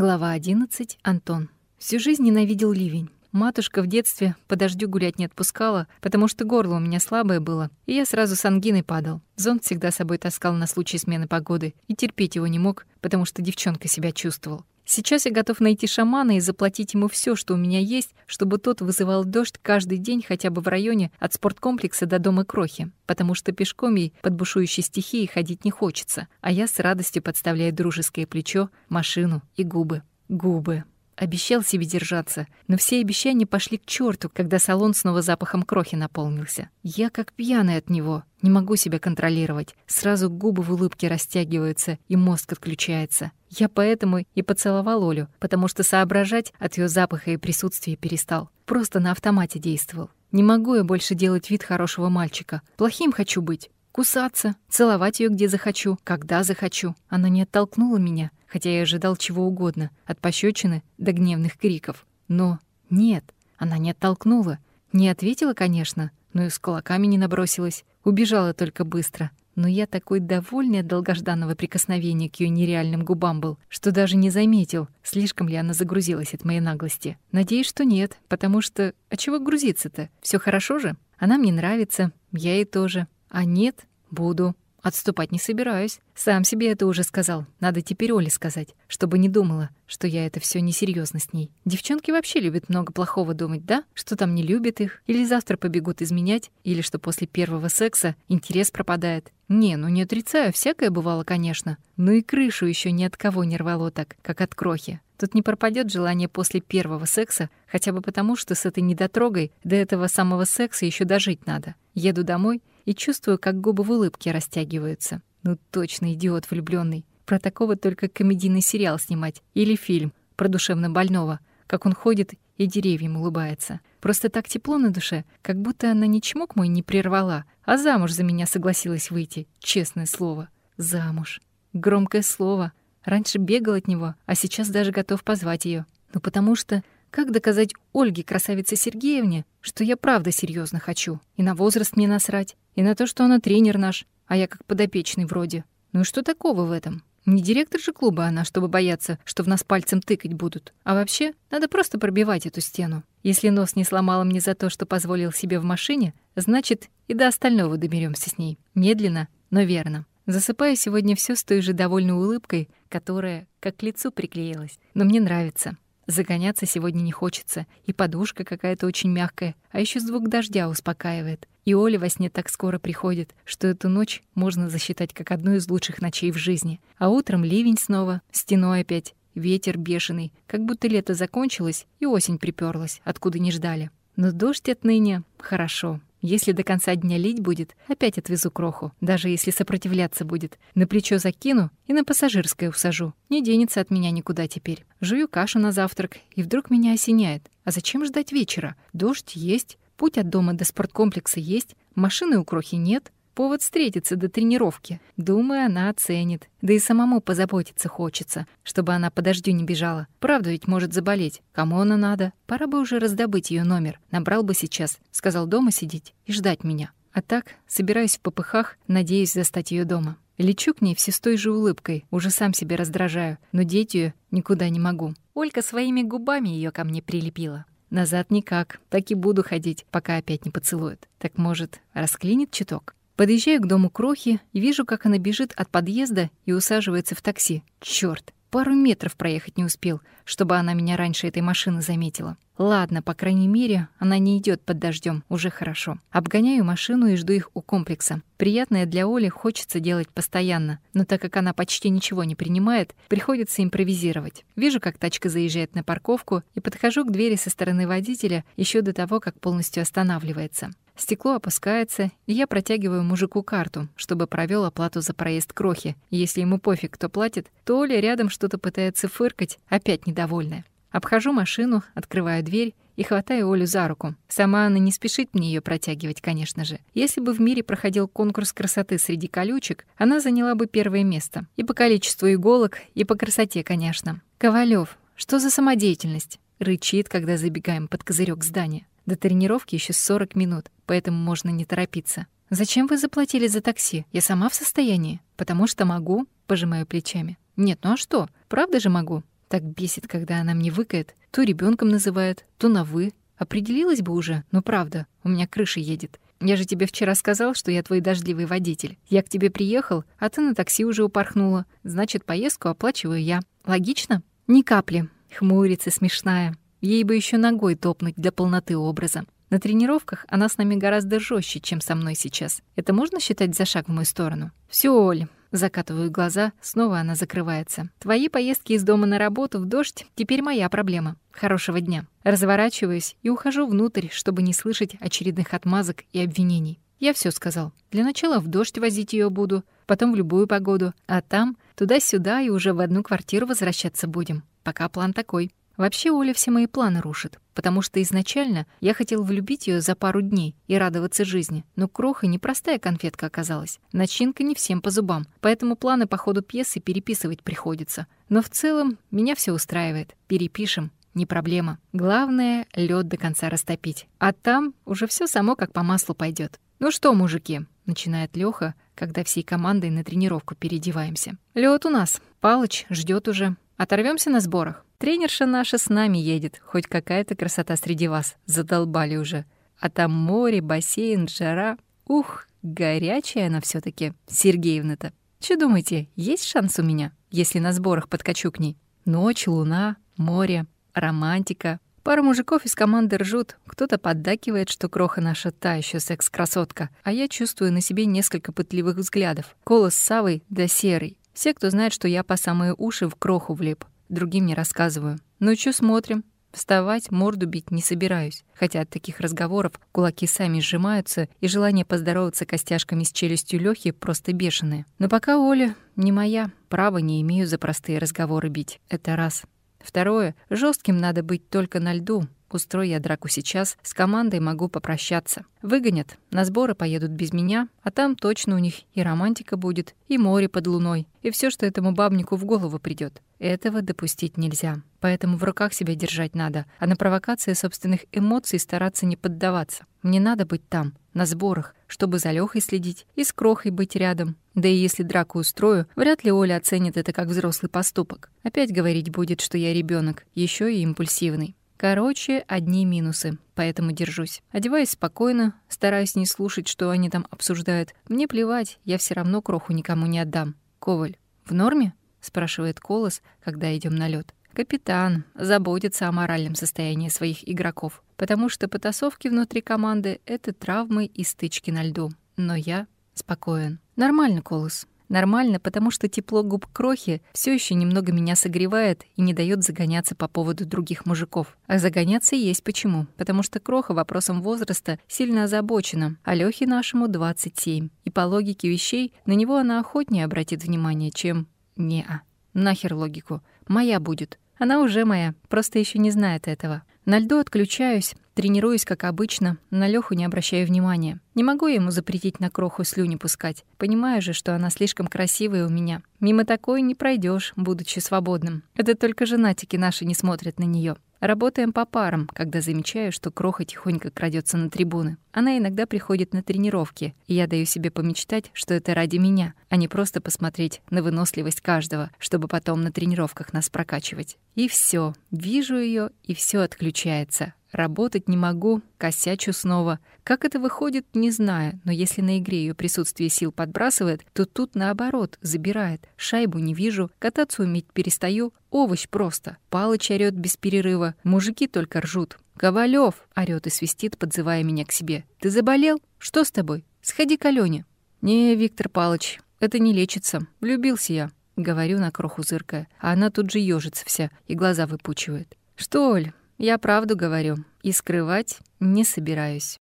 Глава 11. Антон. Всю жизнь ненавидел ливень. Матушка в детстве по дождю гулять не отпускала, потому что горло у меня слабое было, и я сразу с ангиной падал. Зонт всегда с собой таскал на случай смены погоды, и терпеть его не мог, потому что девчонка себя чувствовал. Сейчас я готов найти шамана и заплатить ему все, что у меня есть, чтобы тот вызывал дождь каждый день хотя бы в районе от спорткомплекса до дома Крохи, потому что пешком ей под бушующей стихией ходить не хочется, а я с радостью подставляю дружеское плечо, машину и губы. Губы. Обещал себе держаться, но все обещания пошли к черту, когда салон снова запахом крохи наполнился. Я как пьяный от него, не могу себя контролировать. Сразу губы в улыбке растягиваются, и мозг отключается. Я поэтому и поцеловал Олю, потому что соображать от ее запаха и присутствия перестал. Просто на автомате действовал. Не могу я больше делать вид хорошего мальчика. Плохим хочу быть. Кусаться, целовать ее где захочу, когда захочу. Она не оттолкнула меня, хотя я ожидал чего угодно, от пощечины до гневных криков. Но нет, она не оттолкнула. Не ответила, конечно, но и с кулаками не набросилась. Убежала только быстро. Но я такой довольный от долгожданного прикосновения к ее нереальным губам был, что даже не заметил, слишком ли она загрузилась от моей наглости. Надеюсь, что нет, потому что... А чего грузиться-то? Все хорошо же? Она мне нравится, я ей тоже. А нет, буду. Отступать не собираюсь. Сам себе это уже сказал. Надо теперь Оле сказать, чтобы не думала, что я это все несерьезно с ней. Девчонки вообще любят много плохого думать, да? Что там не любят их, или завтра побегут изменять, или что после первого секса интерес пропадает. Не, ну не отрицаю, всякое бывало, конечно. Но и крышу еще ни от кого не рвало так, как от крохи. Тут не пропадет желание после первого секса, хотя бы потому, что с этой недотрогой до этого самого секса еще дожить надо. Еду домой и чувствую, как губы в улыбке растягиваются. Ну точно идиот влюбленный. Про такого только комедийный сериал снимать или фильм про душевно больного, как он ходит и деревьям улыбается. Просто так тепло на душе, как будто она ни чмок мой не прервала, а замуж за меня согласилась выйти. Честное слово. Замуж. Громкое слово. Раньше бегал от него, а сейчас даже готов позвать ее. Ну потому что как доказать Ольге, красавице Сергеевне, что я правда серьезно хочу? И на возраст мне насрать, и на то, что она тренер наш, а я как подопечный вроде. Ну и что такого в этом? Не директор же клуба она, чтобы бояться, что в нас пальцем тыкать будут. А вообще, надо просто пробивать эту стену. Если нос не сломала мне за то, что позволил себе в машине, значит, и до остального доберемся с ней. Медленно, но верно. Засыпаю сегодня все с той же довольной улыбкой, которая как к лицу приклеилась. Но мне нравится. Загоняться сегодня не хочется, и подушка какая-то очень мягкая, а еще звук дождя успокаивает. И Оля во сне так скоро приходит, что эту ночь можно засчитать как одну из лучших ночей в жизни. А утром ливень снова, стеной опять, ветер бешеный, как будто лето закончилось и осень приперлась, откуда не ждали. Но дождь отныне хорошо. Если до конца дня лить будет, опять отвезу кроху. Даже если сопротивляться будет. На плечо закину и на пассажирское усажу. Не денется от меня никуда теперь. Жую кашу на завтрак, и вдруг меня осеняет. А зачем ждать вечера? Дождь есть, путь от дома до спорткомплекса есть, машины у крохи нет. Повод встретиться до тренировки. Думаю, она оценит. Да и самому позаботиться хочется, чтобы она по дождю не бежала. Правда ведь может заболеть. Кому она надо? Пора бы уже раздобыть ее номер. Набрал бы сейчас. Сказал дома сидеть и ждать меня. А так, собираюсь в попыхах, надеюсь застать ее дома. Лечу к ней все с той же улыбкой, уже сам себе раздражаю, но деть ее никуда не могу. Олька своими губами ее ко мне прилепила. Назад никак, так и буду ходить, пока опять не поцелует. Так может, расклинит чуток? Подъезжаю к дому Крохи и вижу, как она бежит от подъезда и усаживается в такси. Чёрт, пару метров проехать не успел, чтобы она меня раньше этой машины заметила. Ладно, по крайней мере, она не идет под дождем, уже хорошо. Обгоняю машину и жду их у комплекса. Приятное для Оли хочется делать постоянно, но так как она почти ничего не принимает, приходится импровизировать. Вижу, как тачка заезжает на парковку и подхожу к двери со стороны водителя еще до того, как полностью останавливается. Стекло опускается, и я протягиваю мужику карту, чтобы провел оплату за проезд крохи. Если ему пофиг, кто платит, то Оля рядом что-то пытается фыркать, опять недовольная. Обхожу машину, открываю дверь и хватаю Олю за руку. Сама она не спешит мне ее протягивать, конечно же. Если бы в мире проходил конкурс красоты среди колючек, она заняла бы первое место. И по количеству иголок, и по красоте, конечно. Ковалев, что за самодеятельность? Рычит, когда забегаем под козырек здания. До тренировки еще 40 минут, поэтому можно не торопиться. «Зачем вы заплатили за такси? Я сама в состоянии. Потому что могу», — пожимаю плечами. «Нет, ну а что? Правда же могу. Так бесит, когда она мне выкает, то ребенком называет, то на «вы». Определилась бы уже, но правда, у меня крыша едет. Я же тебе вчера сказал, что я твой дождливый водитель. Я к тебе приехал, а ты на такси уже упорхнула. Значит, поездку оплачиваю я. Логично? Ни капли. Хмурится смешная. Ей бы еще ногой топнуть для полноты образа. На тренировках она с нами гораздо жестче, чем со мной сейчас. Это можно считать за шаг в мою сторону? Все, Оль, Закатываю глаза, снова она закрывается. Твои поездки из дома на работу в дождь теперь моя проблема. Хорошего дня. Разворачиваюсь и ухожу внутрь, чтобы не слышать очередных отмазок и обвинений. Я все сказал. Для начала в дождь возить ее буду, потом в любую погоду, а там туда-сюда и уже в одну квартиру возвращаться будем. Пока план такой. Вообще Оля все мои планы рушит, потому что изначально я хотел влюбить ее за пару дней и радоваться жизни, но кроха непростая конфетка оказалась. Начинка не всем по зубам, поэтому планы по ходу пьесы переписывать приходится. Но в целом меня все устраивает. Перепишем, не проблема. Главное — лед до конца растопить. А там уже все само как по маслу пойдет. «Ну что, мужики?» — начинает Леха, когда всей командой на тренировку переодеваемся. Лед у нас. Палыч ждет уже. Оторвемся на сборах. Тренерша наша с нами едет, хоть какая-то красота среди вас, задолбали уже. А там море, бассейн, жара. Ух, горячая она все таки Сергеевна-то. Что думаете, есть шанс у меня, если на сборах подкачу к ней? Ночь, луна, море, романтика. Пара мужиков из команды ржут, кто-то поддакивает, что кроха наша та еще секс-красотка, а я чувствую на себе несколько пытливых взглядов. Колос с Савой да серый. Все, кто знает, что я по самые уши в кроху влип другим не рассказываю. Ну чё смотрим? Вставать, морду бить не собираюсь, хотя от таких разговоров кулаки сами сжимаются, и желание поздороваться костяшками с челюстью Лёхи просто бешеное. Но пока Оля не моя, права не имею за простые разговоры бить. Это раз. Второе. жестким надо быть только на льду, Устрой я драку сейчас, с командой могу попрощаться. Выгонят, на сборы поедут без меня, а там точно у них и романтика будет, и море под луной, и все, что этому бабнику в голову придет. Этого допустить нельзя. Поэтому в руках себя держать надо, а на провокации собственных эмоций стараться не поддаваться. Мне надо быть там, на сборах, чтобы за Лёхой следить и с Крохой быть рядом. Да и если драку устрою, вряд ли Оля оценит это как взрослый поступок. Опять говорить будет, что я ребенок, еще и импульсивный. Короче, одни минусы, поэтому держусь. Одеваюсь спокойно, стараюсь не слушать, что они там обсуждают. Мне плевать, я все равно кроху никому не отдам. Коваль, в норме? спрашивает Колос, когда идем на лед. Капитан заботится о моральном состоянии своих игроков, потому что потасовки внутри команды — это травмы и стычки на льду. Но я спокоен. Нормально, Колос. Нормально, потому что тепло губ крохи все еще немного меня согревает и не дает загоняться по поводу других мужиков. А загоняться есть почему. Потому что кроха вопросом возраста сильно озабочена, а Лёхе нашему 27. И по логике вещей на него она охотнее обратит внимание, чем... Не-а. Нахер логику. Моя будет. Она уже моя, просто еще не знает этого. На льду отключаюсь, тренируюсь, как обычно, на Лёху не обращаю внимания. Не могу ему запретить на кроху слюни пускать. Понимаю же, что она слишком красивая у меня. Мимо такой не пройдешь, будучи свободным. Это только женатики наши не смотрят на нее. Работаем по парам, когда замечаю, что Кроха тихонько крадется на трибуны. Она иногда приходит на тренировки, и я даю себе помечтать, что это ради меня, а не просто посмотреть на выносливость каждого, чтобы потом на тренировках нас прокачивать. И все, вижу ее, и все отключается. Работать не могу, косячу снова. Как это выходит, не знаю, но если на игре ее присутствие сил подбрасывает, то тут наоборот, забирает. Шайбу не вижу, кататься уметь перестаю. Овощ просто. Палыч орёт без перерыва, мужики только ржут. «Ковалёв!» — орёт и свистит, подзывая меня к себе. «Ты заболел? Что с тобой? Сходи к Алёне». «Не, Виктор Палыч, это не лечится. Влюбился я», — говорю на кроху зыркая, а она тут же ёжится вся и глаза выпучивает. «Что, Оль, я правду говорю и скрывать не собираюсь.